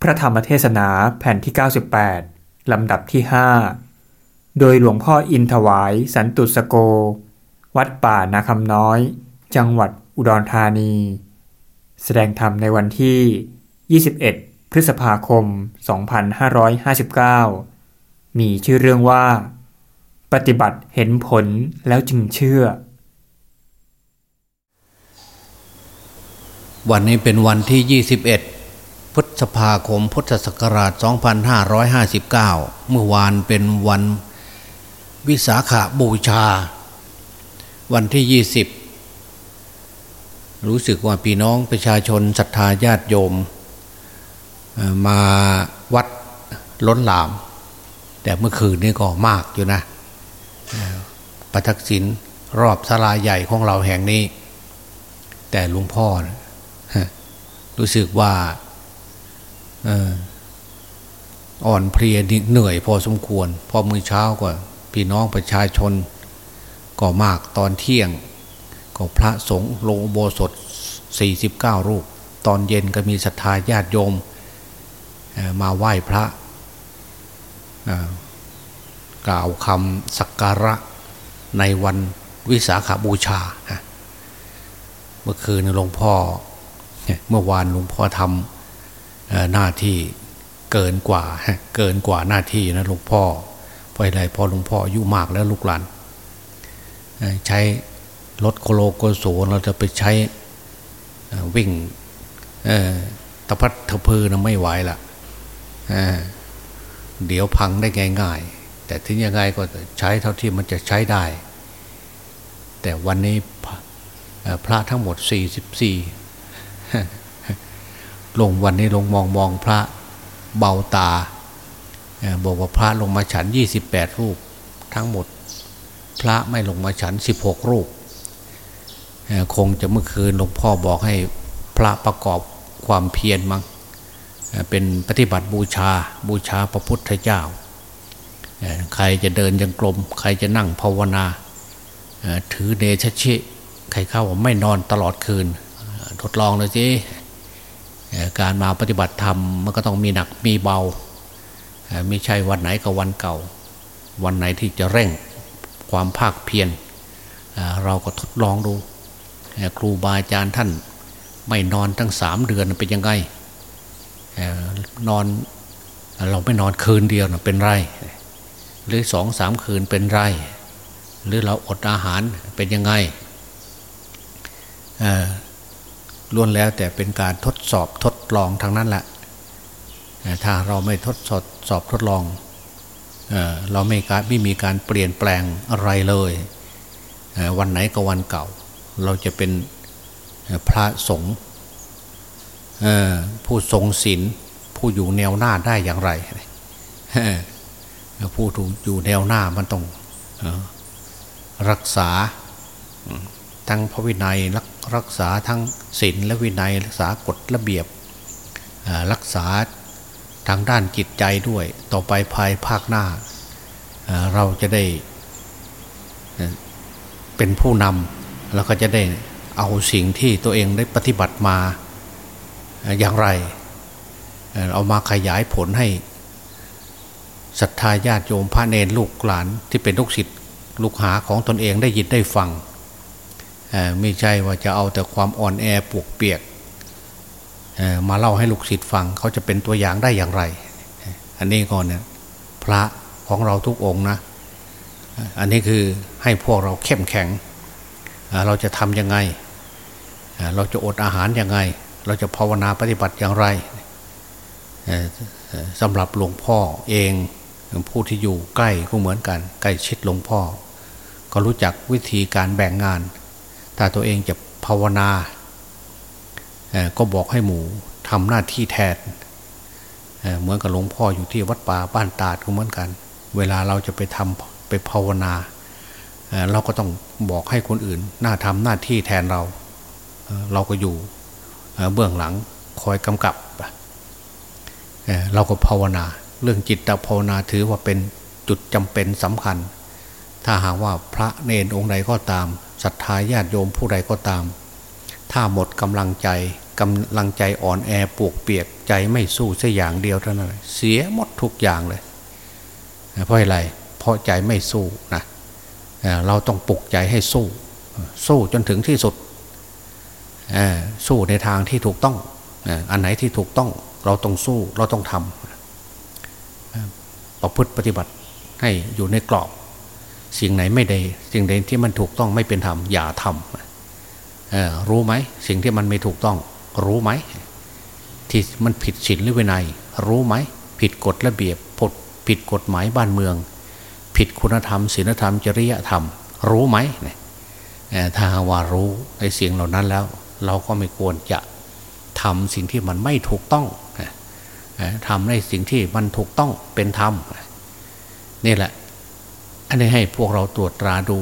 พระธรรมเทศนาแผ่นที่ 98 ลำดับที่ 5 โดยหลวงพ่ออินถวายสันตุสโก วัดป่านาคำน้อย จังหวัดอุดรธานี แสดงธรรมในวันที่ 21 พฤษภาคม 2559 มีชื่อเรื่องว่า ปฏิบัติเห็นผลแล้วจึงเชื่อ วันนี้เป็นวันที่ 21 พฤษภาคมพุทธศักราช 2559 เมื่อวานเป็นวันวิสาขาบูชา วันที่ 20 รู้สึกว่าพี่น้องประชาชนศรัทธาญาติโยม มาวัดล้นหลาม แต่เมื่อคืนนี้ก็มากอยู่นะประทักษิณรอบสลาใหญ่ของเราแห่งนี้ แต่หลวงพ่อนะรู้สึกว่า อ่อนเพลียเหนื่อยพอสมควร พอมื้อเช้าก็พี่น้องประชาชน ก็มากตอนเที่ยง ก็พระสงฆ์ลงโบสถ 49 รูป ตอนเย็นก็มีศรัทธาญาติโยม มาไหว้พระกล่าวคำสักการะในวันวิสาขาบูชา เมื่อคืนหลวงพ่อ เมื่อวานหลวงพ่อทำ หน้าที่เกินกว่าเกินกว่าหน้าที่นะหลวงพ่อเพราะอะไรพอหลวงพ่ออายุมากแล้วลูกหลานใช้รถโคโลโกโสเราจะไปใช้วิ่งตะพัดทะพือนะไม่ไหวละเดี๋ยวพังได้ง่ายๆ แต่ถึงยังไงก็ใช้เท่าที่มันจะใช้ได้ แต่วันนี้พระทั้งหมด 44 ลงวันนี้ลงมองมองพระเบาตาบอกว่าพระลงมาฉันยี่สิบแปดรูปทั้งหมด พระไม่ลงมาฉันสิบหกรูป คงจะเมื่อคืนหลวงพ่อบอกให้พระประกอบความเพียรมั้งเป็นปฏิบัติบูชาบูชาพระพุทธเจ้า ใครจะเดินยังกลม ใครจะนั่งภาวนา ถือเดชชิ ใครเข้าว่าไม่นอนตลอดคืน ทดลองเลยสิ การมาปฏิบัติธรรมมันก็ต้องมีหนักมีเบา ไม่ใช่วันไหนกับวันเก่า วันไหนที่จะเร่งความภาคเพียรเราก็ทดลองดู ครูบาอาจารย์ท่านไม่นอนตั้งสามเดือนเป็นยังไงนอนเราไม่นอนคืนเดียวเป็นไร หรือสองสามคืนเป็นไร หรือเราอดอาหารเป็นยังไง ล้วนแล้วแต่เป็นการทดสอบทดลองทางนั้นแหละถ้าเราไม่ทดสอบสอบทดลองเเราไม่การไม่มีการเปลี่ยนแปลงอะไรเลยวันไหนก็วันเก่า เราจะเป็นพระสงฆ์ผู้ทรงศีลผู้อยู่แนวหน้าได้อย่างไรผู้ถูกอยู่แนวหน้ามันต้องรักษาทั้งพระวินัยรัก รักษาทั้งศีลและวินัยรักษากฎระเบียบรักษาทางด้านจิตใจด้วย ต่อไปภายภาคหน้า เราจะได้เป็นผู้นำแล้วก็จะได้เอาสิ่งที่ตัวเองได้ปฏิบัติมาอย่างไร เอามาขยายผลให้ศรัทธาญาติโยมพระเนรลูกหลานที่เป็นลูกศิษย์ลูกหาของตนเองได้ยินได้ฟัง ไม่ใช่ว่าจะเอาแต่ความอ่อนแอปวกเปียกมาเล่าให้ลูกศิษย์ฟังเขาจะเป็นตัวอย่างได้อย่างไร อันนี้ก่อนเนี่ยพระของเราทุกองนะ อันนี้คือให้พวกเราเข้มแข็ง เราจะทำยังไง เราจะอดอาหารยังไง เราจะภาวนาปฏิบัติอย่างไรสำหรับหลวงพ่อเองผู้ที่อยู่ใกล้ก็เหมือนกัน ใกล้ชิดหลวงพ่อ ก็รู้จักวิธีการแบ่งงาน ถ้าตัวเองจะภาวนาก็บอกให้หมูทำหน้าที่แทนเหมือนกับหลวงพ่ออยู่ที่วัดป่าบ้านตาดก็เหมือนกัน เวลาเราจะไปทำไปภาวนาเราก็ต้องบอกให้คนอื่น หน้าทำหน้าที่แทนเรา เราก็อยู่เบื้องหลังคอยกำกับ เราก็ภาวนา เรื่องจิตภาวนาถือว่าเป็นจุดจำเป็นสำคัญ ถ้าหากว่าพระเนนองค์ใดก็ตาม ศรัทธาญาติโยมผู้ใดก็ตาม ถ้าหมดกำลังใจกำลังใจอ่อนแอปวกเปียกใจไม่สู้สัอย่างเดียวเท่านั้นเสียหมดทุกอย่างเลยเพราะอะไรเพราะใจไม่สู้นะเราต้องปลุกใจให้สู้ สู้จนถึงที่สุดสู้ในทางที่ถูกต้องอันไหนที่ถูกต้องเราต้องสู้เราต้องทำประพฤติปฏิบัติให้อยู่ในกรอบ สิ่งไหนไม่ได้สิ่งใดที่มันถูกต้องไม่เป็นธรรมอย่าทำรู้ไหมสิ่งที่มันไม่ถูกต้อง รู้ไหมที่มันผิดศีลหรือวินัย รู้ไหมผิดกฎระเบียบผดผิดกฎหมายบ้านเมือง ผิดคุณธรรมศีลธรรมจริยธรรม รู้ไหมถ้าว่ารู้ในสิ่งเหล่านั้นแล้ว เราก็ไม่ควรจะทำสิ่งที่มันไม่ถูกต้องทำในสิ่งที่มันถูกต้องเป็นธรรมนี่แหละ อันนี้ให้พวกเราตรวจตราดู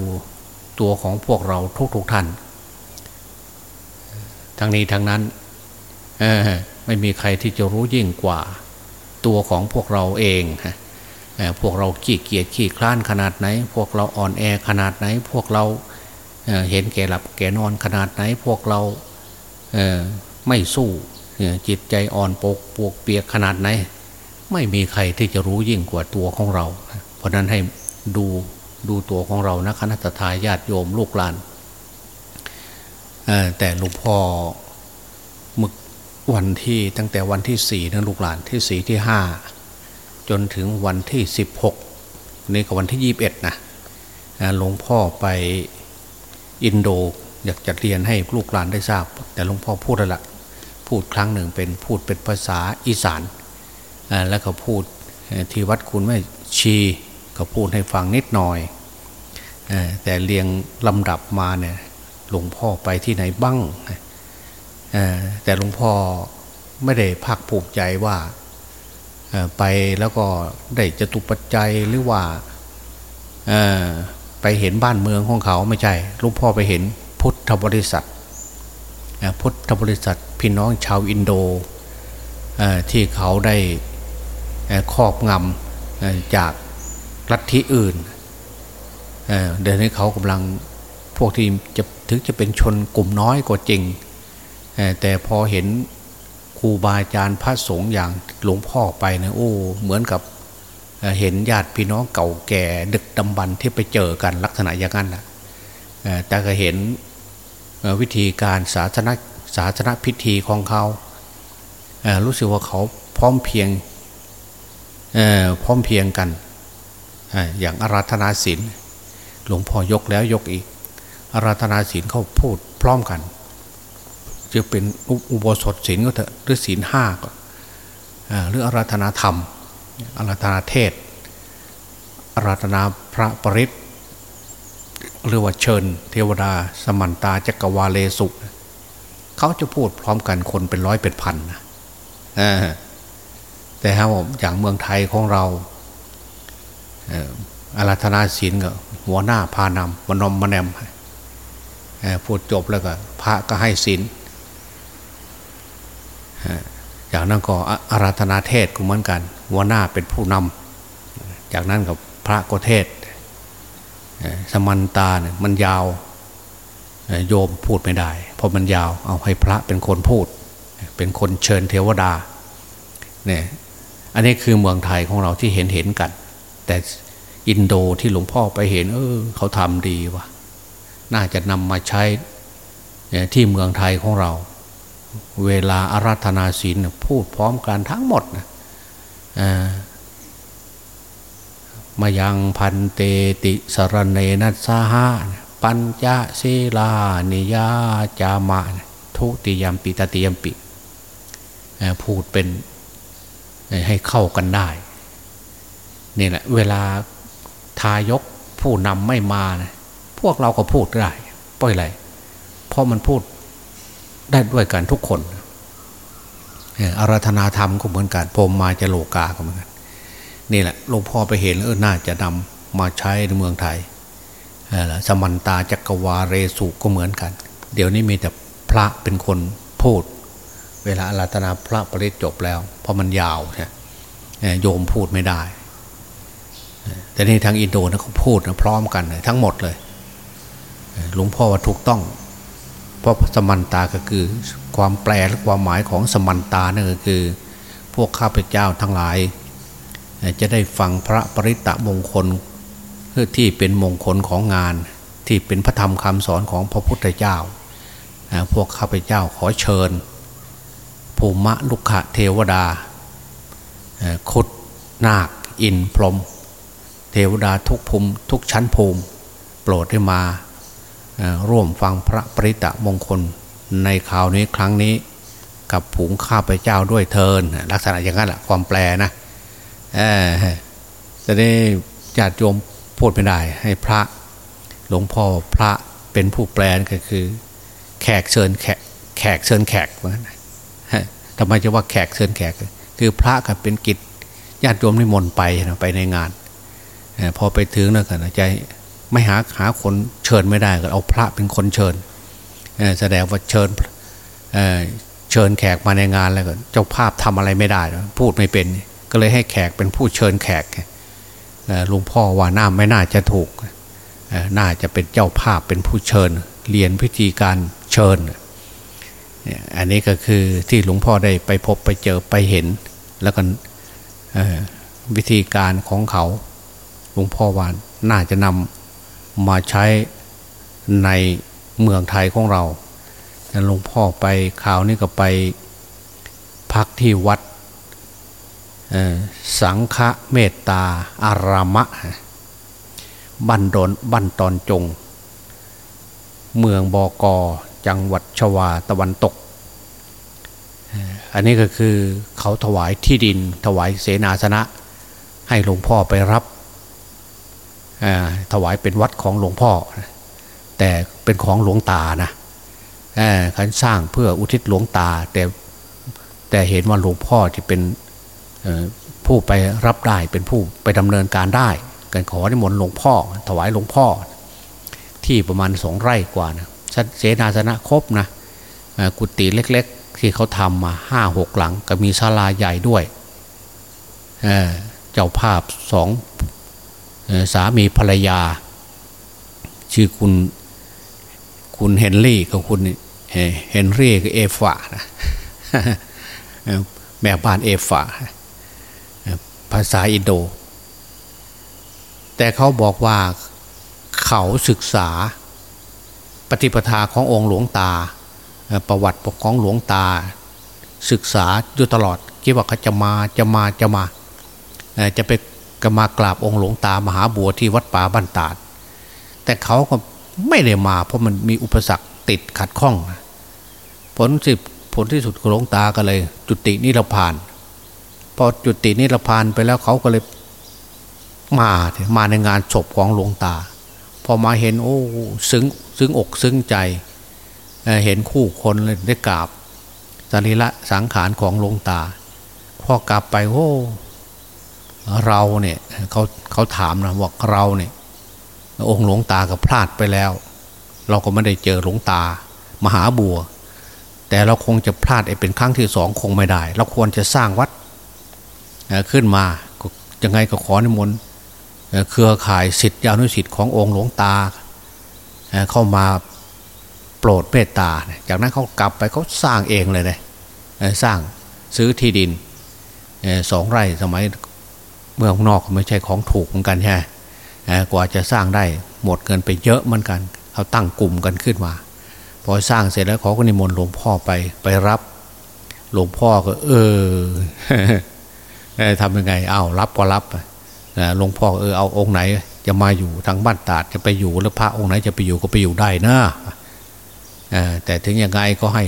ตัวของพวกเราทุกๆทท่าน ทั้งนี้ทั้งนั้นไม่มีใครที่จะรู้ยิ่งกว่า ตัวของพวกเราเองพวกเราขี้เกียจขี้คลานขนาดไหน พวกเราอ่อนแอขนาดไหน พวกเราเห็นแก่หลับแก่นอนขนาดไหน พวกเราไม่สู้จิตใจอ่อนปกปวกเปียกขนาดไหน ไม่มีใครที่จะรู้ยิ่งกว่าตัวของเรา เพราะนั้นให้ ดูดูตัวของเรานะคณะทาญาติโยมลูกหลานแต่หลวงพ่อมึกวันที่ตั้งแต่วันที่สี่นะลูกหลานที่สี่ที่ห้าจนถึงวันที่สิบหกนี่ก็วันที่ยี่บเอ็ดนะหลวงพ่อไปอินโดอยากจะเรียนให้ลูกหลานได้ทราบ แต่หลวงพ่อพูดละพูดครั้งหนึ่งเป็นพูดเป็นภาษาอีสานแล้วก็พูดที่วัดคุณแม่ชี ก็พูดให้ฟังนิดหน่อยแต่เรียงลำดับมาเนี่ยหลวงพ่อไปที่ไหนบ้างแต่หลวงพ่อไม่ได้ภาคภูมิใจว่าไปแล้วก็ได้จตุปัจจัยหรือว่าไปเห็นบ้านเมืองของเขาไม่ใช่หลวงพ่อไปเห็นพุทธบริษัทพุทธบริษัทพี่น้องชาวอินโดที่เขาได้ครอบงำจาก ลัทธิอื่นเดี๋ยวนี้เขากำลังพวกที่จะถึงจะเป็นชนกลุ่มน้อยกว่าจริง แต่พอเห็นครูบาอาจารย์พระสงฆ์อย่างหลวงพ่อไปนะโอ้เหมือนกับเห็นญาติพี่น้องเก่าแก่ดึกดำบรรที่ไปเจอกันลักษณะอย่างนั้นนะแต่ก็เห็นวิธีการศาสนาศาสนาพิธีของเขารู้สึกว่าเขาพร้อมเพียงพร้อมเพียงกัน อย่างอาราธนาศีลหลวงพ่อยกแล้วยกอีก อาราธนาศีลเขาพูดพร้อมกัน จะเป็นอุโบสถศีลก็เถอะหรือศีลห้าก็หรืออาราธนาธรรม อาราธนาเทศ อาราธนาพระปริศหรือว่าเชิญ เทวดา สมันตาจักรวาเลสุ เขาจะพูดพร้อมกันคนเป็นร้อยเป็นพันนะแต่ครับผมอย่างเมืองไทยของเรา อาราธนาศีลก็หัวหน้าพานำมนมมแนมพูดจบแล้วก็ พระก็ให้ศีลจากนั้นก็อาราธนาเทศก็เหมือนกัน หัวหน้าเป็นผู้นำจากนั้นกับพระก็เทศ สมันตาเนี่ยมันยาวโยมพูดไม่ได้ เพราะมันยาวเอาให้พระเป็นคนพูด เป็นคนเชิญเทวดาเนี่ยอันนี้คือเมืองไทยของเราที่เห็นเห็นกัน แต่ อินโดที่หลวงพ่อไปเห็น เออ เขาทำดีวะน่าจะนำมาใช้ที่เมืองไทยของเรา เวลาอาราธนาศีลพูดพร้อมกันทั้งหมดนะมายังพันเตติสรเนนัสหาปัญจเสลานิยาจามะทุติยมปิตติยมปิ พูดเป็นให้เข้ากันได้นี่แหละเวลา ทายกผู้นำไม่มานะพวกเราก็พูดได้เพราะอะไรเพราะมันพูดได้ด้วยกันทุกคนอารัธนาธรรมก็เหมือนกันพรมมาจะโลกาก็เหมือนกันนี่แหละหลวงพ่อไปเห็นเออน่าจะนำมาใช้ในเมืองไทยสมันตาจักรวาเรสุก็เหมือนกัน เดี๋ยวนี้มีแต่พระเป็นคนพูด เวลาอาราธนาพระปริจบแล้ว เพราะมันยาวเนี่โยมพูดไม่ได้ แต่ในทางอินโดนะเขาพูดนะพร้อมกันทั้งหมดเลยหลวงพ่อว่าถูกต้อง เพราะสมันตาก็คือ ความแปลและความหมายของสมันตานั่นก็คือ พวกข้าพเจ้าทั้งหลาย จะได้ฟังพระปริตะมงคลที่เป็นมงคลของงาน ที่เป็นพระธรรมคำสอนของพระพุทธเจ้า พวกข้าพเจ้าขอเชิญ ภูมะลุกขะเทวดาคุดนาค อินพรม เทวดาทุกภูมิทุกชั้นภูมิ โปรดให้มาร่วมฟังพระปริตะมงคลในข่าวนี้ครั้งนี้กับผงข้าพเจ้าด้วยเทินลักษณะอย่างนั้นแหละความแปลนะจะได้ญาติโยมพูดไม่ได้ ให้พระหลวงพ่อพระเป็นผู้แปลก็คือ แขกเชิญแขกแขกเชิญแขกเหมือนกันทำไมจะว่าแขกเชิญแขก คือพระกับเป็นกิจญาติโยมนิมนต์ไปนะไปในงาน พอไปถึงแล้วกันใจไม่หาหาคนเชิญไม่ได้ก็เอาพระเป็นคนเชิญแสดงว่าเชิญเชิญแขกมาในงานแล้วก็เจ้าภาพทำอะไรไม่ได้ พูดไม่เป็นก็เลยให้แขกเป็นผู้เชิญแขกหลวงพ่อว่าน่าไม่น่าจะถูกน่าจะเป็นเจ้าภาพเป็นผู้เชิญ เรียนพิธีการเชิญอันนี้ก็คือที่หลวงพ่อได้ไปพบไปเจอไปเห็น แล้วก็วิธีการของเขา หลวงพ่อว่าน่าจะนำมาใช้ในเมืองไทยของเราหลวงพ่อไปข่าวนี้ก็ไปพักที่วัดสังฆเมตตาอารามะ บันดนบันตอนจง เมืองบอกอจังหวัดชวาตะวันตก อันนี้ก็คือเขาถวายที่ดินถวายเสนาสนะ ให้หลวงพ่อไปรับ ถวายเป็นวัดของหลวงพ่อ แต่เป็นของหลวงตานะขันสร้างเพื่ออุทิศหลวงตา แต่แต่เห็นว่าหลวงพ่อที่เป็นผู้ไปรับได้เป็นผู้ไปดำเนินการได้กันขอนิมนต์หลวงพ่อ ถวายหลวงพ่อ ที่ประมาณสองไร่กว่านะเสนาสนะครบนะกุฏิเล็ก ๆ ที่เขาทำมาห้าหกหลัง ก็มีศาลาใหญ่ด้วยเจ้าภาพสอง สามีภรรยา ชื่อคุณคุณเฮนรี่กับคุณเฮนรี่กับเอฟานะแม่บ้านเอฟาภาษาอินโด แต่เขาบอกว่าเขาศึกษาปฏิปทาขององค์หลวงตา ประวัติของหลวงตา ศึกษาอยู่ตลอดคิดว่าเขาจะมาจะมาจะมาจะไป ก็มากราบองค์หลวงตามหาบัวที่วัดป่าบ้านตาด แต่เขาก็ไม่ได้มา เพราะมันมีอุปสรรคติดขัดข้อง ผลสิบผลที่สุดหลวงตาก็เลย จุตินิรพาน พอจุตินิรพานไปแล้วเขาก็เลยมามาในงานศพของหลวงตา พอมาเห็นโอ้ซึ้งซึ้งอกซึ้งใจเห็นคู่คนเลยได้กราบสรีระสังขารของหลวงตา พอกลับไปโอ้ เราเนี่ยเขาเขาถามนะว่าเราเนี่ย องค์หลวงตาก็พลาดไปแล้ว เราก็ไม่ได้เจอหลวงตา มหาบัว แต่เราคงจะพลาดไอ้เป็นครั้งที่สองคงไม่ได้ เราควรจะสร้างวัดขึ้นมายังไงก็ขอในมนต์เครือข่ายสิทธิอนุสิทธิ์ขององค์หลวงตา เข้ามาโปรดเมตตา จากนั้นเขากลับไปเขาสร้างเองเลยเลยสร้างซื้อที่ดินสองไร่สมัย เมืองนอกไม่ใช่ของถูกเหมือนกันใช่กว่าจะสร้างได้หมดเงินไปเยอะเหมือนกันเขาตั้งกลุ่มกันขึ้นมาพอสร้างเสร็จแล้วเขาก็นิมนต์หลวงพ่อไปไปรับ หลวงพ่อก็ เออทำยังไงเอารับก็รับหลวงพ่อเออเอาองค์ไหน จะมาอยู่ทางบ้านตาดจะไปอยู่แล้วพระองค์ไหนจะไปอยู่ก็ไปอยู่ได้นะแต่ถึงยังไงก็ให้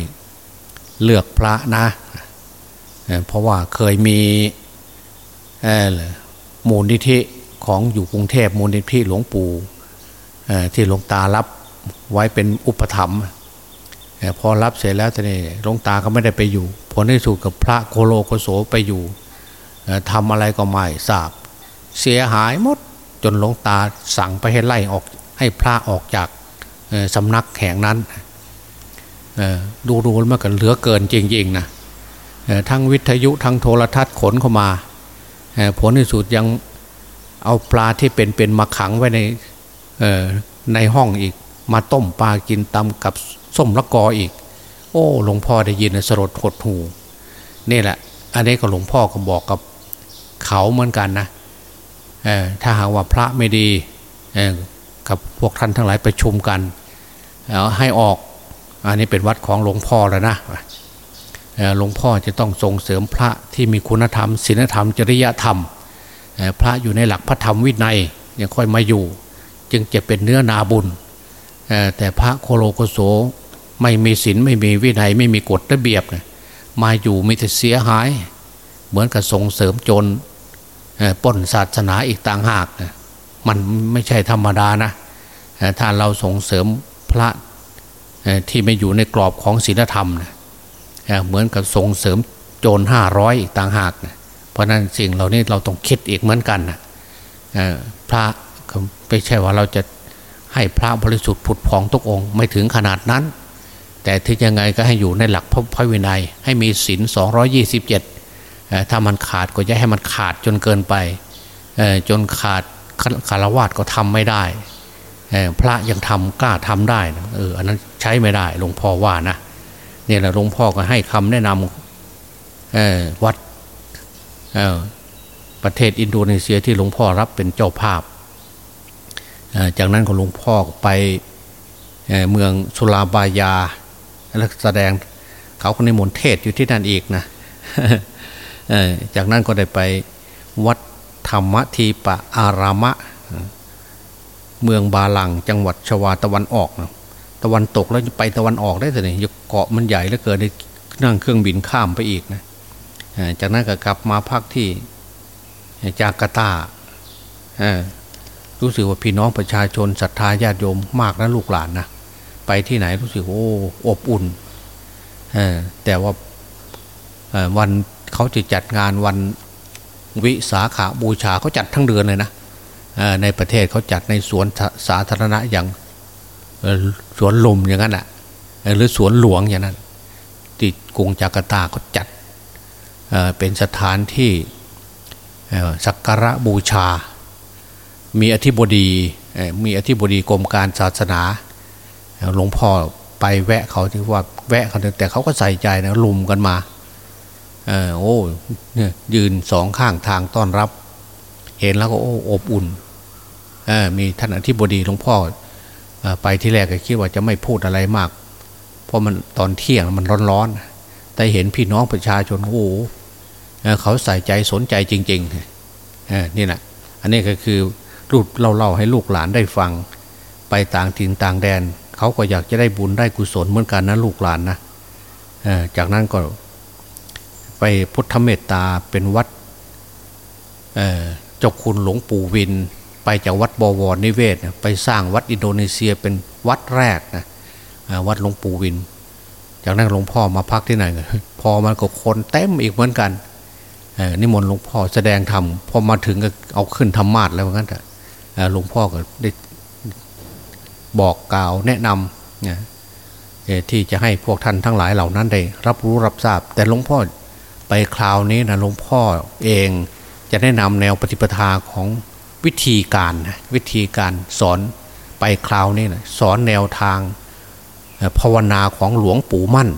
เลือกพระนะเพราะว่าเคยมี มูลนิธิของอยู่กรุงเทพมูลนิธิหลวงปู่ที่หลวงตารับไว้เป็นอุปถัมภ์พอรับเสร็จแล้วทีนี้หลวงตาก็ไม่ได้ไปอยู่ ผลที่สุดกับพระโคโลโคโสไปอยู่ทำอะไรก็ไม่ทราบ เสียหายหมดจนหลวงตาสั่งไปให้ไล่ออกให้พระออกจากสำนักแห่งนั้นดูดูมันก็เหลือเกินจริงๆนะทั้งวิทยุทั้งโทรทัศน์ขนเข้ามา ผลที่สุดยังเอาปลาที่เป็นเป็นมาขังไว้ในในห้องอีก มาต้มปลากินตำกับส้มละกออีก โอ้หลวงพ่อได้ยินสลดหดหูนี่แหละ อันนี้ก็หลวงพ่อก็บอกกับเขาเหมือนกันนะถ้าหากว่าพระไม่ดีกับพวกท่านทั้งหลายประชุมกันให้ออก อันนี้เป็นวัดของหลวงพ่อแล้วนะ หลวงพ่อจะต้องส่งเสริมพระที่มีคุณธรรมศีลธรรมจริยธรรม พระอยู่ในหลักพระธรรมวินัยยังค่อยมาอยู่ จึงจะเป็นเนื้อนาบุญ แต่พระโคโลโกโสไม่มีศีลไม่มีวินัยไม่มีกฎระเบียบมาอยู่มีแต่เสียหาย เหมือนกับส่งเสริมโจรป้นศาสนาอีกต่างหาก มันไม่ใช่ธรรมดานะถ้าเราส่งเสริมพระที่ไม่อยู่ในกรอบของศีลธรรมนะ เหมือนกับส่งเสริมโจรห้าร้อยอีกต่างหาก เพราะนั้นสิ่งเหล่านี้เราต้องคิดอีกเหมือนกันนะพระไม่ใช่ว่าเราจะให้พระบริสุทธิ์ผุดพองทุกองค์ไม่ถึงขนาดนั้น แต่ที่ยังไงก็ให้อยู่ในหลักพระวินัย ให้มีศีลสองยี่สิบเจ็ดถ้ามันขาดก็จะให้มันขาดจนเกินไป จนขาดคารวะก็ทำไม่ได้ พระยังทำกล้าทำได้เอออันนั้นใช้ไม่ได้หลวงพ่อว่านะ นี่แหละหลวงพ่อก็ให้คำแนะนำวัดประเทศอินโดนีเซียที่หลวงพ่อรับเป็นเจ้าภาพ จากนั้นก็หลวงพ่อไปเมืองสุลาบายาแล้วแสดงเขาคนในมนเทศอยู่ที่นั่นอีกนะจากนั้นก็ได้ไปวัดธรรมทีปะอารามะ เมืองบาลังจังหวัดชวาตะวันออกนะะวันตกแล้วไปตะวันออกได้แต่เนี่ยเกาะมันใหญ่แล้วเกิดนั่งเครื่องบินข้ามไปอีกนะจากนั้นก็กลับมาพักที่จาการ์ตารู้สึกว่าพี่น้องประชาชนศรัทธาญาติโยมมากนะลูกหลานนะไปที่ไหนรู้สึกโอ้อบอุ่นแต่ว่าวันเขาจะจัดงานวันวิสาขาบูชาเขาจัดทั้งเดือนเลยนะในประเทศเขาจัดในสวนสาธารณะอย่าง สวนลมอย่างนั้นแหละหรือสวนหลวงอย่างนั้นที่กรุงจาการ์ตาเขาจัดเป็นสถานที่สักการะบูชา มีอธิบดีมีอธิบดีกรมการศาสนาหลวงพ่อไปแวะเขาที่ว่าแวะเขาแต่เขาก็ใส่ใจนะลุมกันมาโอ้เนี่ยยืนสองข้างทางต้อนรับ เห็นแล้วก็โอ้อบอุ่นมีท่านอธิบดีหลวงพ่อ ไปที่แรกก็คิดว่าจะไม่พูดอะไรมาก เพราะมันตอนเที่ยงมันร้อนๆ แต่เห็นพี่น้องประชาชนโอ้เขาใส่ใจสนใจจริงๆนี่แหละอันนี้ก็คือรูปเล่าๆให้ลูกหลานได้ฟัง ไปต่างถิ่นต่างแดน เขาก็อยากจะได้บุญได้กุศลเหมือนกันนะลูกหลานนะจากนั้นก็ไปพุทธเมตตาเป็นวัดเจ้าคุณหลวงปู่วิน ไปจากวัดบวรนิเวศไปสร้างวัดอินโดนีเซียเป็นวัดแรกนะวัดหลวงปู่วิน จากนั้นหลวงพ่อมาพักที่ไหนพอมันก็คนเต็มอีกเหมือนกันนิมนต์หลวงพ่อแสดงธรรมพอมาถึงก็เอาขึ้นธรรมาทแล้วงั้นแต่หลวงพ่อก็ได้บอกกล่าวแนะนำนที่จะให้พวกท่านทั้งหลายเหล่านั้นได้ รับรู้รับทราบ แต่หลวงพ่อไปคราวนี้นะหลวงพ่อเองจะแนะนำแนวปฏิปทาของ วิธีการวิธีการสอนไปคราวนี้นะสอนแนวทางภาวนาของหลวงปู่มั่น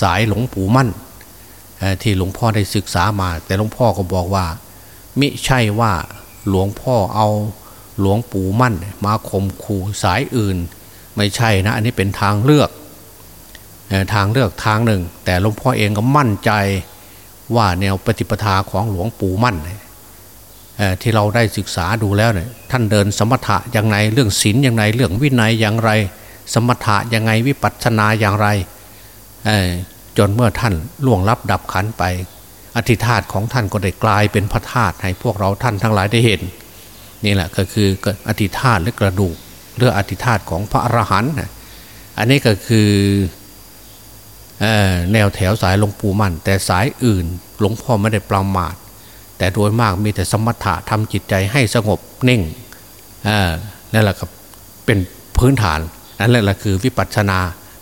สายหลวงปู่มั่น ที่หลวงพ่อได้ศึกษามา แต่หลวงพ่อก็บอกว่า มิใช่ว่าหลวงพ่อเอาหลวงปู่มั่น มาข่มขู่สายอื่น ไม่ใช่นะ อันนี้เป็นทางเลือกทางเลือกทางหนึ่ง แต่หลวงพ่อเองก็มั่นใจว่าแนวปฏิปทาของหลวงปู่มั่น ที่เราได้ศึกษาดูแล้วเนี่ยท่านเดินสมถะอย่างไรเรื่องศีลอย่างไรเรื่องวินัยอย่างไร สมถะอยังไงวิปัสสนาอย่างไรจนเมื่อท่านล่วงลับดับขันไป อธิธาตของท่านก็ได้กลายเป็นพระธาตุให้พวกเราท่านทั้งหลายได้เห็น นี่แหละก็คืออธิธาตหรือกระดูกเรื่องอธิธาตของพระอรหันต์อันนี้ก็คือแนวแถวสายหลวงปู่มั่น แต่สายอื่นหลวงพ่อไม่ได้ประมาท แต่โดยมากมีแต่สมถะทำจิตใจให้สงบนิ่งนั่นแหละครับเป็นพื้นฐานนั่นแหละคือวิปัสสนา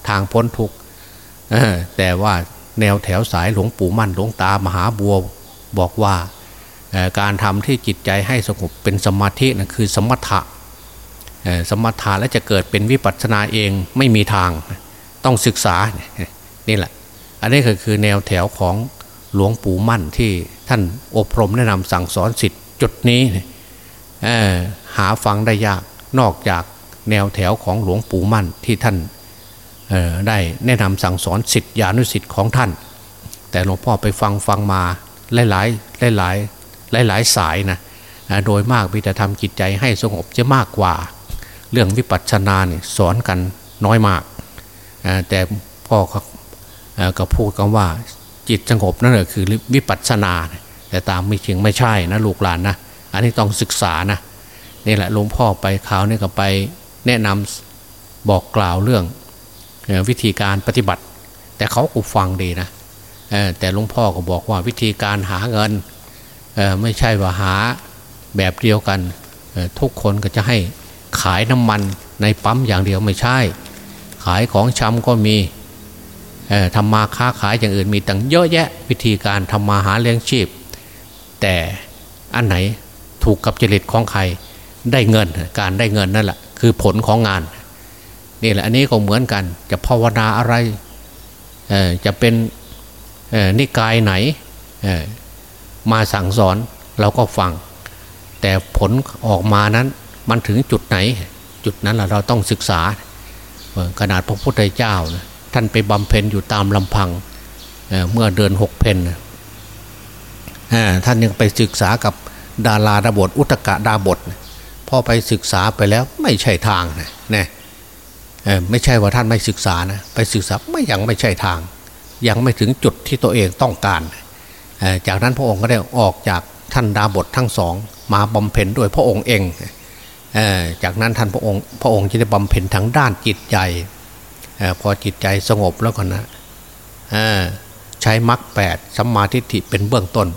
ทางพ้นทุกข์แต่ว่าแนวแถวสายหลวงปู่มั่นหลวงตามหาบัวบอกว่าการทำที่จิตใจให้สงบเป็นสมาธินะคือสมถะสมถะแล้วจะเกิดเป็นวิปัสสนาเองไม่มีทางต้องศึกษานี่แหละ อันนี้ก็คือแนวแถวของ หลวงปู่มั่นที่ท่านอบรมแนะนำสั่งสอนสิทธิ์จุดนี้หาฟังได้ยากนอกจากแนวแถวของหลวงปู่มั่นที่ท่านได้แนะนำสั่งสอนสิทธิานุสิทธิ์ของท่าน แต่หลวงพ่อไปฟังฟังมาหลายหลายหลายหลายหลายหลายสายนะโดยมากวิจะทำจิตใจให้สงบจะมากกว่า เรื่องวิปัสสนาเนี่ยสอนกันน้อยมาก แต่พ่อก็พูดกันว่า จิตสงบนั่นแหละคือวิปัสสนา แต่ตามไม่จริงไม่ใช่นะลูกหลานนะอันนี้ต้องศึกษานะนี่แหละหลวงพ่อไปข่าวนี่ก็ไปแนะนำบอกกล่าวเรื่องวิธีการปฏิบัติ แต่เขาก็ฟังดีนะแต่หลวงพ่อก็บอกว่าวิธีการหาเงินไม่ใช่ว่าหาแบบเดียวกันทุกคนก็จะให้ขายน้ำมันในปั๊มอย่างเดียวไม่ใช่ ขายของชำก็มี ทำมาค้าขายอย่างอื่นมีตั้งเยอะแยะวิธีการทำมาหาเลี้ยงชีพ แต่อันไหนถูกกับจริตของใครได้เงินการได้เงินนั่นแหละคือผลของงานนี่แหละอันนี้ก็เหมือนกันจะภาวนาอะไรจะเป็นนิกายไหนมาสั่งสอนเราก็ฟัง แต่ผลออกมานั้นมันถึงจุดไหน จุดนั้นเราต้องศึกษาขนาดพระพุทธเจ้า ท่านไปบำเพ็ญอยู่ตามลำพังเเมื่อเดือนหกเพนท่านยังไปศึกษากับดาราดาบทอุตกะดาบทพอไปศึกษาไปแล้วไม่ใช่ทางนะนะไม่ใช่ว่าท่านไม่ศึกษานะไปศึกษาไม่ยังไม่ใช่ทาง ยังไม่ถึงจุดที่ตัวเองต้องการจากนั้นพระองค์ก็ได้ออกจากท่านดาบททั้งสอง มาบำเพ็ญด้วยพระองค์เองจากนั้นท่านพระองค์พระองค์จะได้บำเพ็ญทั้งด้านจิตใจ พอจิตใจสงบแล้วก็นนะใช้มรรคแปดสัมมาทิฏฐิเป็นเบื้องต้น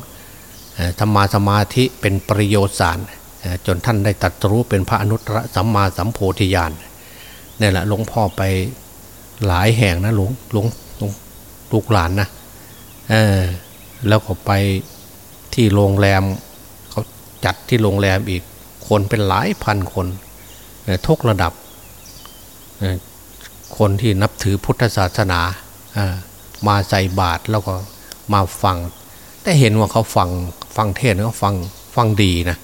ธรรมาสมาธิเป็นปริโยชน์สารจนท่านได้ตัดรู้เป็นพระอนุตตรสัมมาสัมโพธิญาณนี่แหละหลวงพ่อไปหลายแห่งนะหลวงหลวงลูกหลานนะแล้วก็ไปที่โรงแรมเขาจัดที่โรงแรมอีกคนเป็นหลายพันคนทุกระดับ คนที่นับถือพุทธศาสนามาใส่บาตรแล้วก็มาฟัง แต่เห็นว่าเขาฟังฟังเทศเขาฟังฟังดีนะ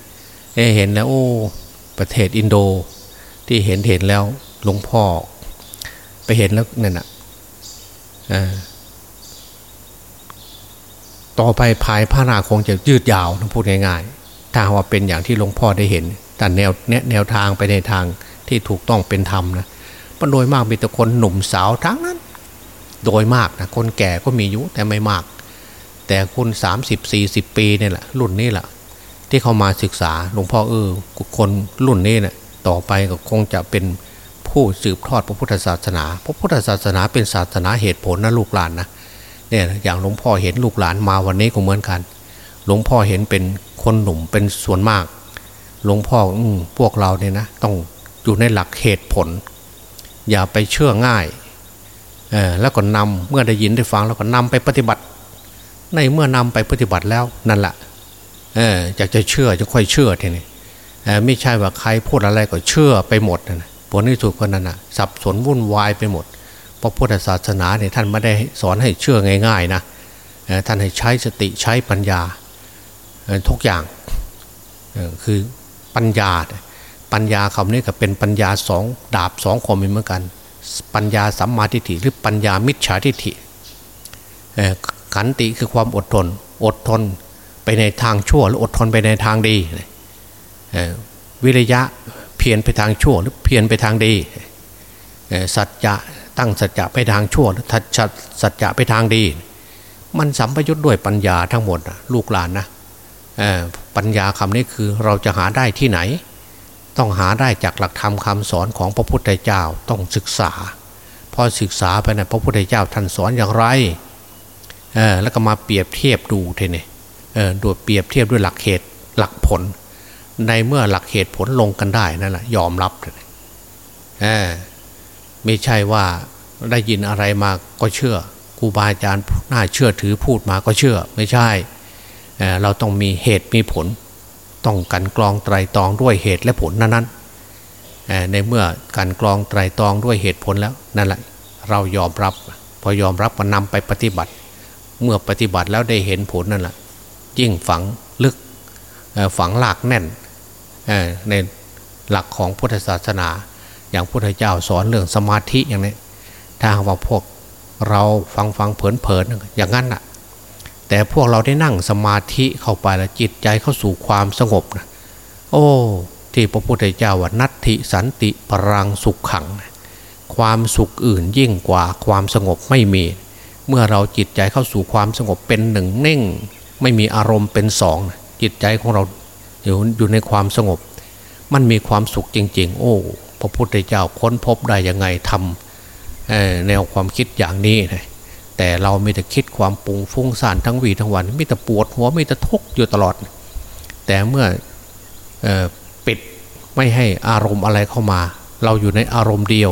เห็นแล้วโอ้ประเทศอินโดที่เห็นเห็นแล้วหลวงพ่อ ไปเห็นแล้วนั่นน่ะต่อไปภายภานาคงจะยืดยาวนะพูดง่ายๆ ถ้าว่าเป็นอย่างที่หลวงพ่อได้เห็นแต่แนวแนวทางไปในทางที่ถูกต้องเป็นธรรมนะ มันโดยมากมีแต่คนหนุ่มสาวทั้งนั้น โดยมากนะคนแก่ก็มีอยู่แต่ไม่มาก แต่คุณสามสิบสี่สิบปีเนี่ยแหละรุ่นนี้แหละที่เขามาศึกษาหลวงพ่อเออคนรุ่นนี้เนะี่ยต่อไปก็คงจะเป็นผู้สืบทอดพระพุทธศาสนา พระพุทธศาสนาเป็นศาสนาเหตุผลนะลูกหลานนะเนี่ยอย่างหลวงพ่อเห็นลูกหลานมาวันนี้ก็เหมือนกัน หลวงพ่อเห็นเป็นคนหนุ่มเป็นส่วนมาก หลวงพ่ออพวกเราเนี่ยนะต้องอยู่ในหลักเหตุผล อย่าไปเชื่อง่ายเออแล้วก็นำเมื่อได้ยินได้ฟังแล้วก็นำไปปฏิบัติ ในเมื่อนำไปปฏิบัติแล้วนั่นแหละเอออยากจะเชื่อจะค่อยเชื่อทีนี้ไม่ใช่ว่าใครพูดอะไรก็เชื่อไปหมดนะผลที่สุดคนนั้นนะสับสนวุ่นวายไปหมด เพราะพุทธศาสนาเนี่ยท่านไม่ได้สอนให้เชื่อง่ายๆนะท่านให้ใช้สติใช้ปัญญาทุกอย่างคือปัญญา ปัญญาคำนี้ก็เป็นปัญญาสองดาบสองคมเหมือนกัน ปัญญาสัมมาทิฏฐิหรือปัญญามิจฉาทิฏฐิขันติคือความอดทน อดทนไปในทางชั่ว หรืออดทนไปในทางดีวิริยะเพียรไปทางชั่ว หรือเพียรไปทางดีสัจจะตั้งสัจจะไปทางชั่วหรือทัดสัจจะไปทางดี มันสัมปยุทธ์ด้วยปัญญาทั้งหมดลูกหลานนะปัญญาคำนี้คือเราจะหาได้ที่ไหน ต้องหาได้จากหลักธรรมคาสอนของพระพุทธเจ้าต้องศึกษา พอศึกษาไปนะพระพุทธเจ้าท่านสอนอย่างไรแล้วก็มาเปรียบเทียบดูเทนี่ดยเปรียบเทียบด้วยหลักเหตุหลักผล ในเมื่อหลักเหตุผลลงกันได้นั่นแหละยอมรับเลยไม่ใช่ว่าได้ยินอะไรมาก็เชื่อครูบาอาจารย์น่าเชื่อถือพูดมาก็เชื่อ ไม่ใช่เเราต้องมีเหตุมีผล ต้องกันกรองไตรตองด้วยเหตุและผลนั้นในเมื่อการกรองไตรตองด้วยเหตุผลแล้วนั่นแหละเรายอมรับพอยอมรับมันนำไปปฏิบัติ เมื่อปฏิบัติแล้วได้เห็นผลนั่นแหละยิ่งฝังลึกฝังหลากแน่นในหลักของพุทธศาสนา อย่างพุทธเจ้าสอนเรื่องสมาธิอย่างนี้ถ้าว่าพวกเราฟังฟังเผินเผินอย่างนั้นน่ะ แต่พวกเราได้นั่งสมาธิเข้าไปแล้วจิตใจเข้าสู่ความสงบนะโอ้ที่พระพุทธเจ้าว่านัตถิสันติปรังสุขขัง ความสุขอื่นยิ่งกว่าความสงบไม่มี เมื่อเราจิตใจเข้าสู่ความสงบเป็นหนึ่งเน่ง ไม่มีอารมณ์เป็นสอง จิตใจของเราอยู่อยู่ในความสงบ มันมีความสุขจริง ๆ โอ้ พระพุทธเจ้าค้นพบได้ยังไงทำแนวความคิดอย่างนี้นะ แต่เราไม่แต่คิดความปุงฟุ้งซ่านทั้งวีทั้งวันไม่แต่ปวดหัวไม่แต่ทุกข์อยู่ตลอด แต่เมื่ออปิดไม่ให้อารมณ์อะไรเข้ามา เราอยู่ในอารมณ์เดียว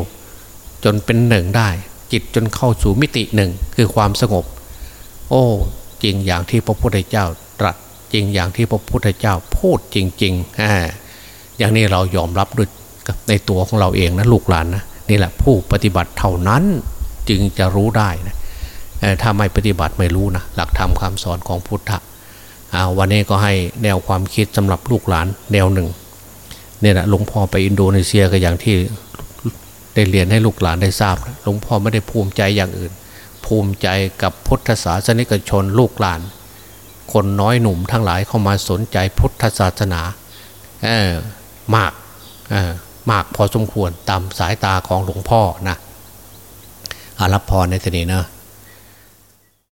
จนเป็นหนึ่งได้ จิตจนเข้าสู่มิติหนึ่งคือความสงบ โอ้จริงอย่างที่พระพุทธเจ้าตรัสจริงอย่างที่พระพุทธเจ้าพูดจริงๆอ่าอย่างนี้เรายอมรับด้วยในตัวของเราเองนะลูกหลานนะนี่แหละผู้ปฏิบัติเท่านั้นจึงจะรู้ได้นะ ถ้าไม่ปฏิบัติไม่รู้นะหลักธรรมคำสอนของพุทธะวันนี้ก็ให้แนวความคิดสำหรับลูกหลานแนวหนึ่งเนี่ยนะหลวงพ่อไปอินโดนีเซียก็อย่างที่ได้เรียนให้ลูกหลานได้ทราบหลวงพ่อไม่ได้ภูมิใจอย่างอื่น ภูมิใจกับพุทธศาสนิกชนลูกหลาน คนน้อยหนุ่มทั้งหลายเข้ามาสนใจพุทธศาสนาเออมากเออมากพอสมควรตามสายตาของหลวงพ่อนะอารับพรในทีนี้นะ